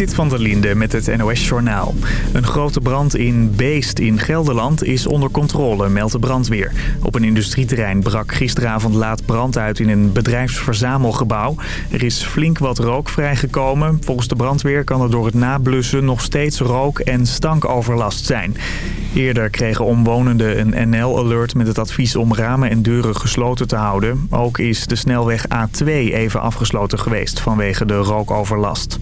Zit van der Linde met het NOS-journaal. Een grote brand in Beest in Gelderland is onder controle, meldt de brandweer. Op een industrieterrein brak gisteravond laat brand uit in een bedrijfsverzamelgebouw. Er is flink wat rook vrijgekomen. Volgens de brandweer kan er door het nablussen nog steeds rook- en stankoverlast zijn. Eerder kregen omwonenden een NL-alert met het advies om ramen en deuren gesloten te houden. Ook is de snelweg A2 even afgesloten geweest vanwege de rookoverlast.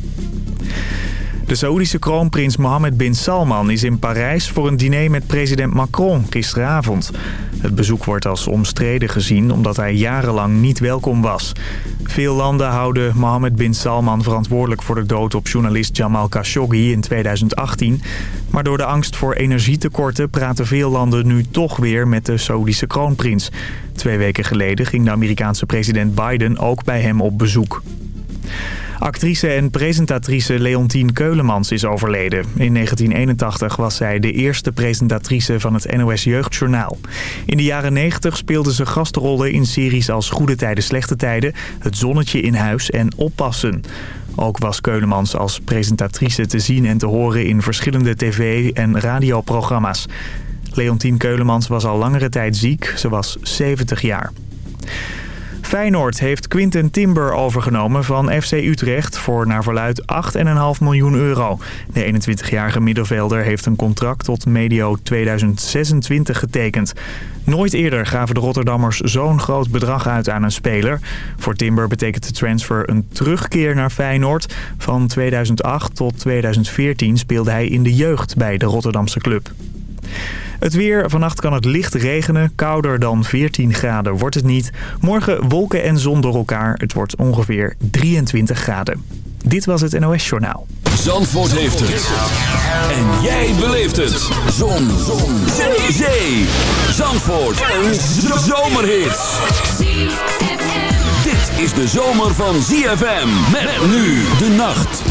De Saoedische kroonprins Mohammed bin Salman is in Parijs voor een diner met president Macron gisteravond. Het bezoek wordt als omstreden gezien omdat hij jarenlang niet welkom was. Veel landen houden Mohammed bin Salman verantwoordelijk voor de dood op journalist Jamal Khashoggi in 2018. Maar door de angst voor energietekorten praten veel landen nu toch weer met de Saoedische kroonprins. Twee weken geleden ging de Amerikaanse president Biden ook bij hem op bezoek. Actrice en presentatrice Leontien Keulemans is overleden. In 1981 was zij de eerste presentatrice van het NOS Jeugdjournaal. In de jaren 90 speelde ze gastrollen in series als Goede Tijden, Slechte Tijden... Het Zonnetje in Huis en Oppassen. Ook was Keulemans als presentatrice te zien en te horen in verschillende tv- en radioprogramma's. Leontien Keulemans was al langere tijd ziek. Ze was 70 jaar. Feyenoord heeft Quinten Timber overgenomen van FC Utrecht voor naar verluid 8,5 miljoen euro. De 21-jarige middenvelder heeft een contract tot medio 2026 getekend. Nooit eerder gaven de Rotterdammers zo'n groot bedrag uit aan een speler. Voor Timber betekent de transfer een terugkeer naar Feyenoord. Van 2008 tot 2014 speelde hij in de jeugd bij de Rotterdamse club. Het weer. Vannacht kan het licht regenen. Kouder dan 14 graden wordt het niet. Morgen wolken en zon door elkaar. Het wordt ongeveer 23 graden. Dit was het NOS Journaal. Zandvoort heeft het. En jij beleeft het. Zon. zon. Zee. Zee. Zandvoort. Een zomerhit. Dit is de zomer van ZFM. Met nu de nacht.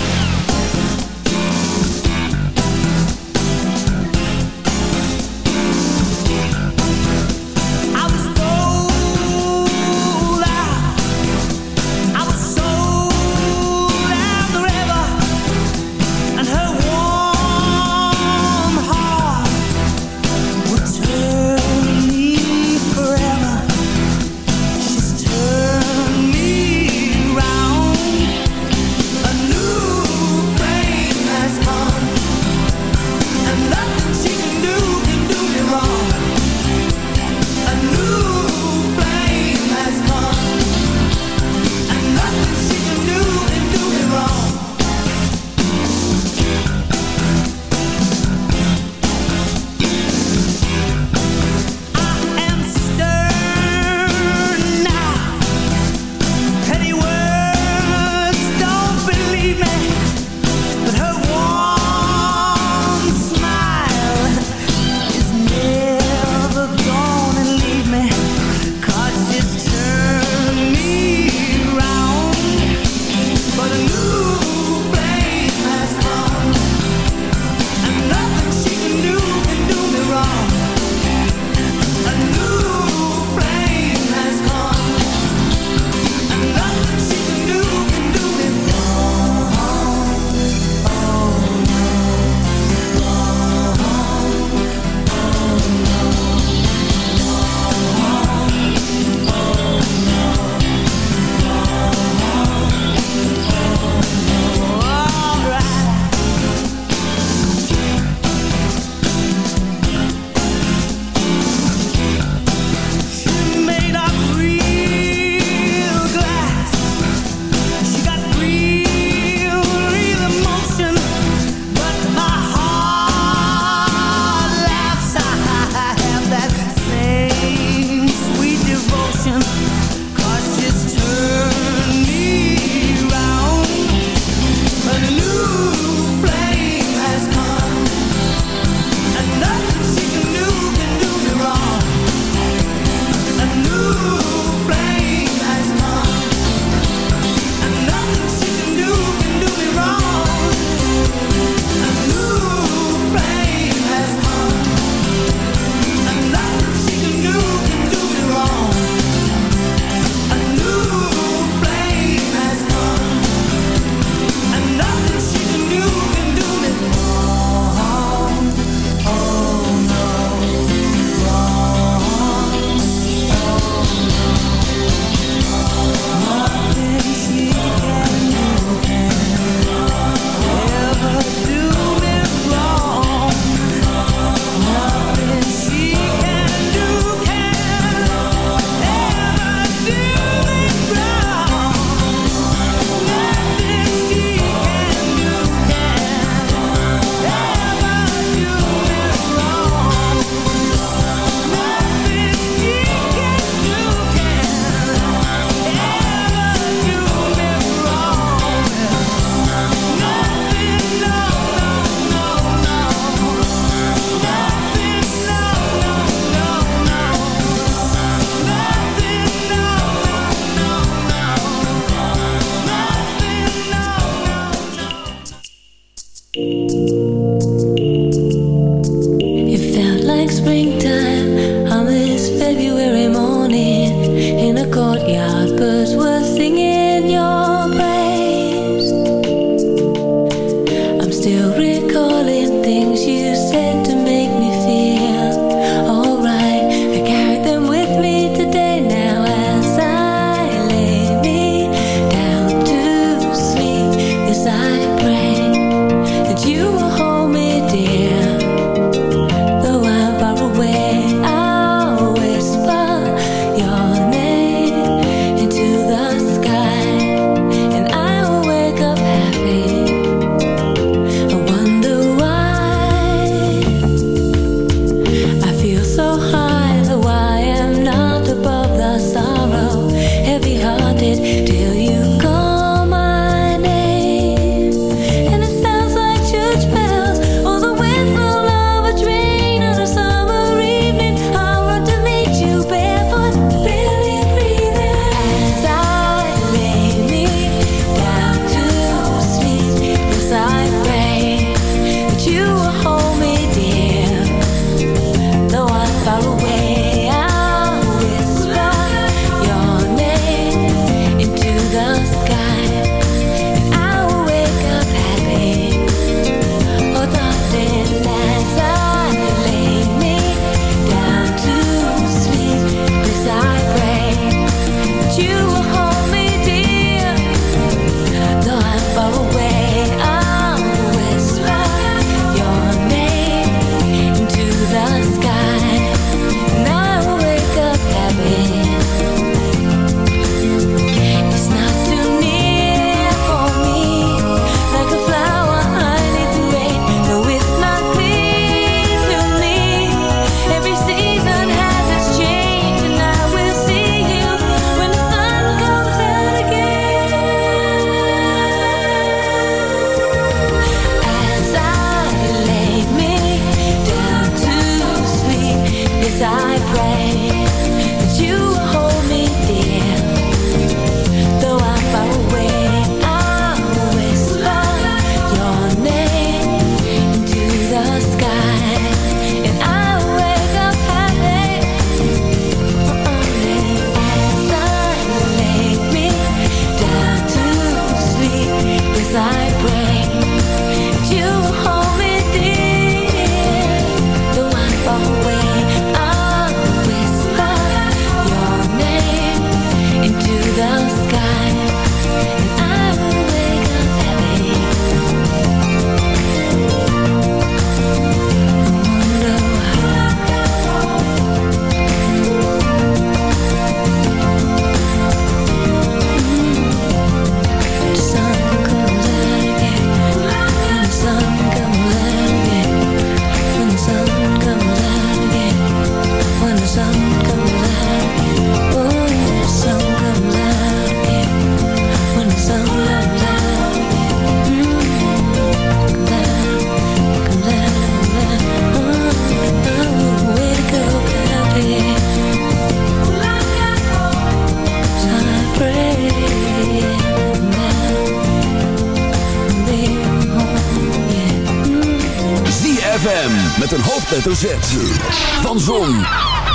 Van Zon,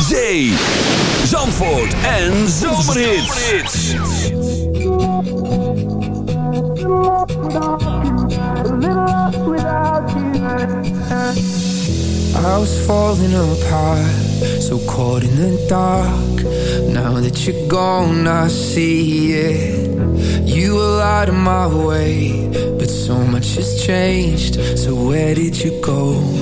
Zee, Zandvoort en Zomerhits. I was falling apart, so caught in the dark. Now that you're gone, I see it. You were out of my way, but so much has changed. So where did you go?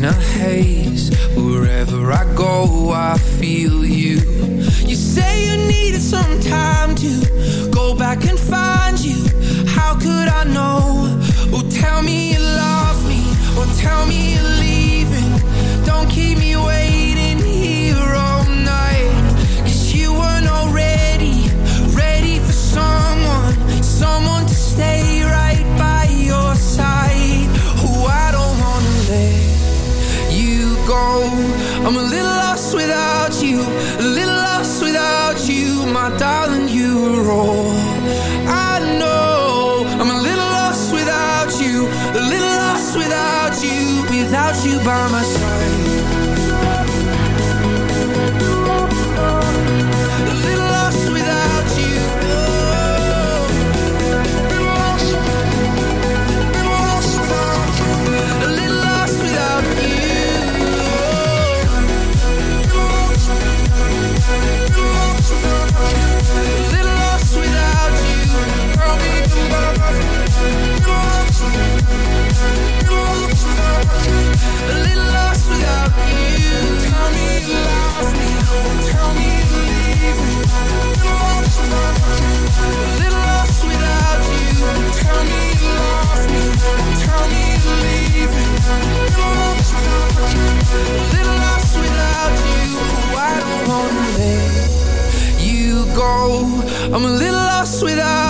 in a haze. Wherever I go I feel you. You say you needed some time to Go back and find you. How could I know? Oh, tell me you love me. Or tell me you're leaving. Don't keep me waiting i know i'm a little lost by myself I'm a little lost without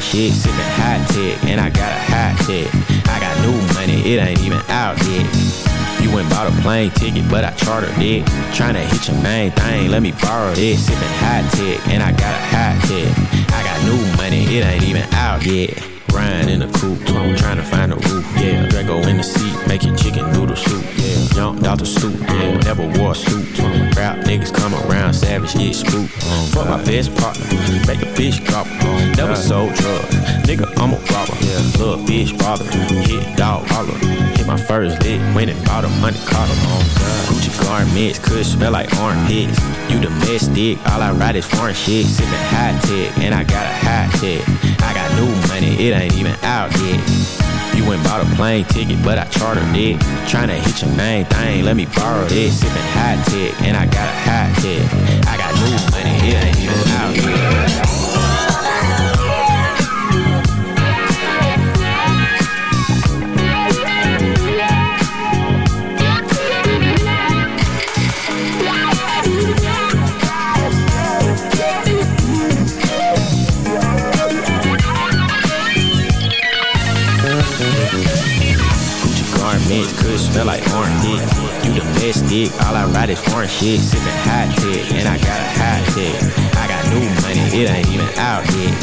Foreign shit. Sippin' high tech, and I got a hot tech. I got new money, it ain't even out yet. You went bought a plane ticket, but I chartered it. Tryna hit your main thing, let me borrow this. Sippin' high tech, and I got a high tech. I got new money, it ain't even out yet. Ryan in a coupe, trying to find a roof, yeah. Drago in the seat, making chicken noodle soup, yeah. Jumped out the stoop, yeah. Never wore a suit. Rap niggas come around, savage, yeah, spook. Fuck my best partner, make a bitch drop. Never sold drugs, nigga, I'm a robber. Little bitch bother, hit dog holler. Hit my first lick, went and bought a money collar. Oh, Gucci garments, could smell like armpits. You domestic, all I ride is foreign shit. Sippin' high tech, and I got a high tech. I got new money, it ain't even out yet. You went bought a plane ticket, but I chartered it. Tryna hit your main thing, let me borrow this. Sippin' high tech, and I got a high tech. I got new money, it ain't even out yet. Domestic, all I ride is foreign shit. Sippin' hot tech, and I got a hot tech. I got new money, it ain't even out yet.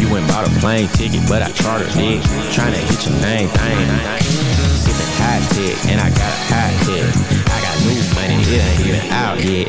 You went bought a plane ticket, but I chartered it. Tryna hit your name thing. Sippin' hot tech, and I got a hot tech. I got new money, it ain't even out yet.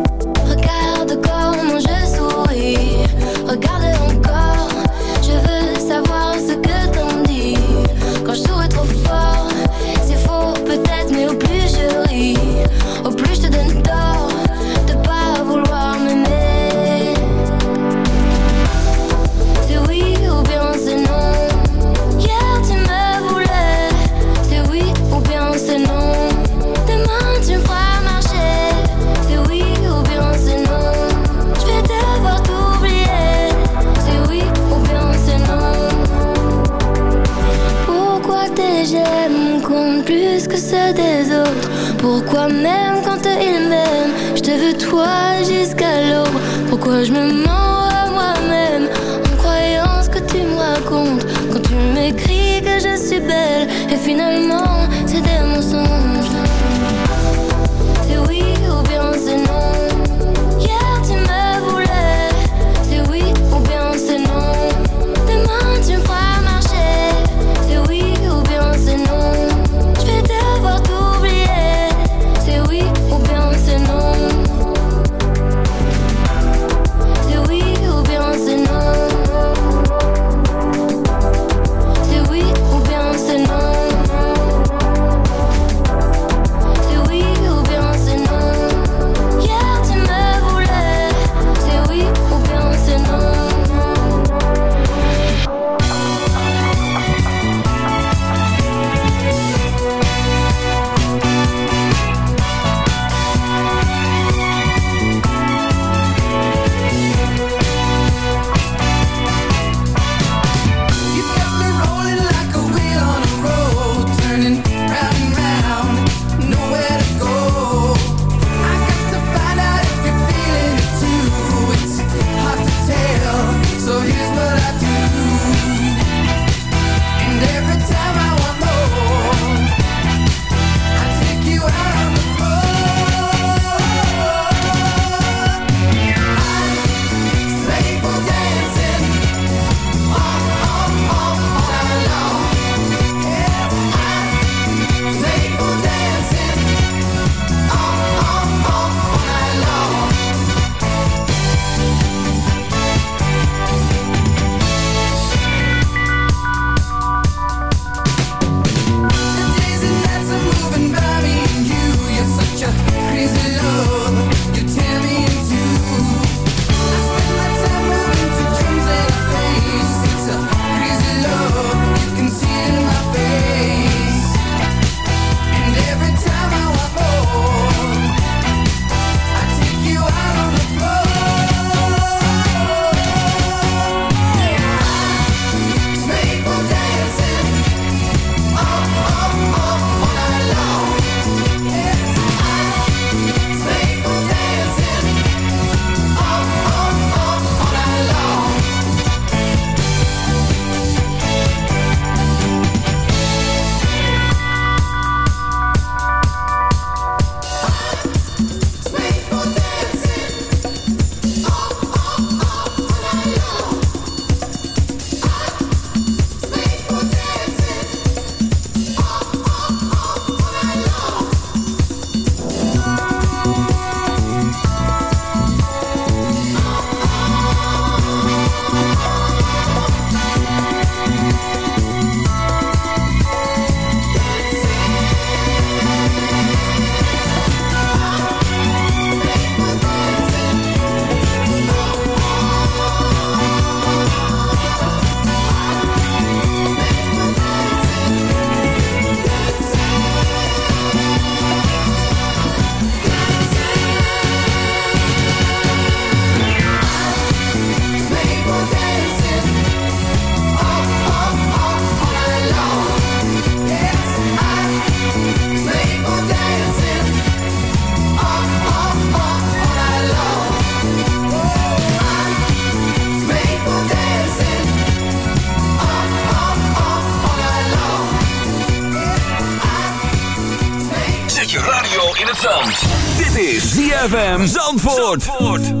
Zandvoort. Zandvoort.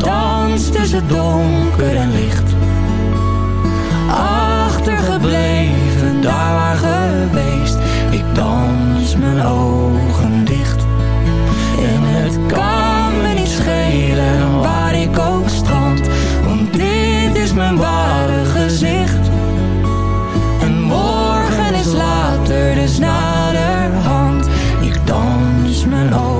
dans tussen donker en licht. Achtergebleven, daar waar geweest, ik dans mijn ogen dicht. En het kan me niet schelen waar ik ook strand, want dit is mijn ware gezicht. En morgen is later, dus naderhand. Ik dans mijn ogen